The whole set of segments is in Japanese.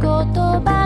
言葉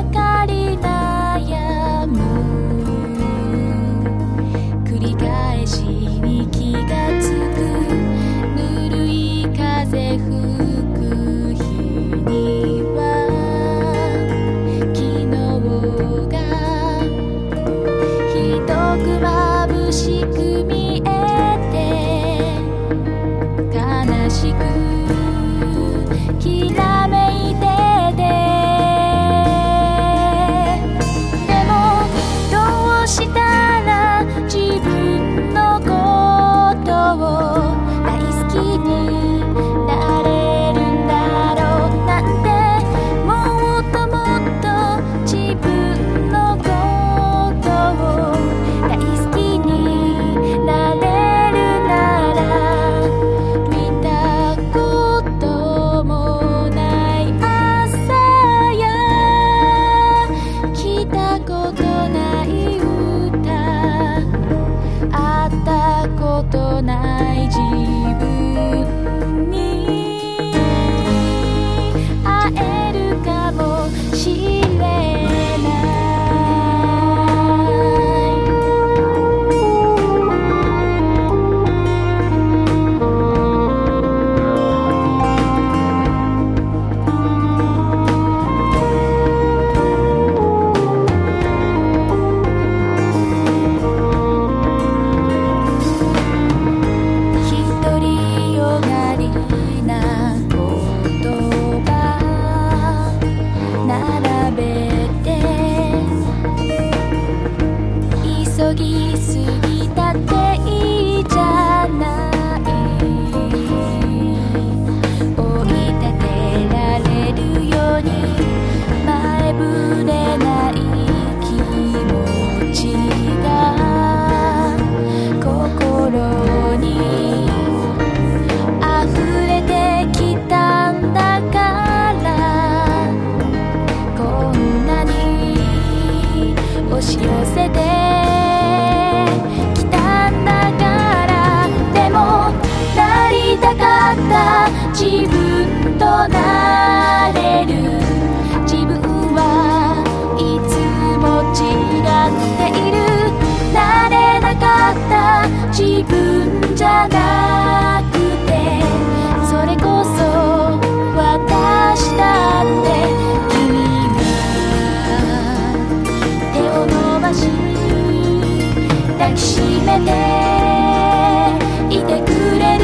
いてくれる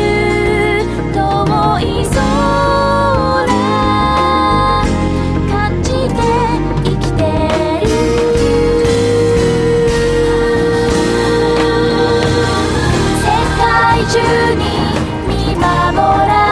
遠い空感じて生きてる。世界中に見守られ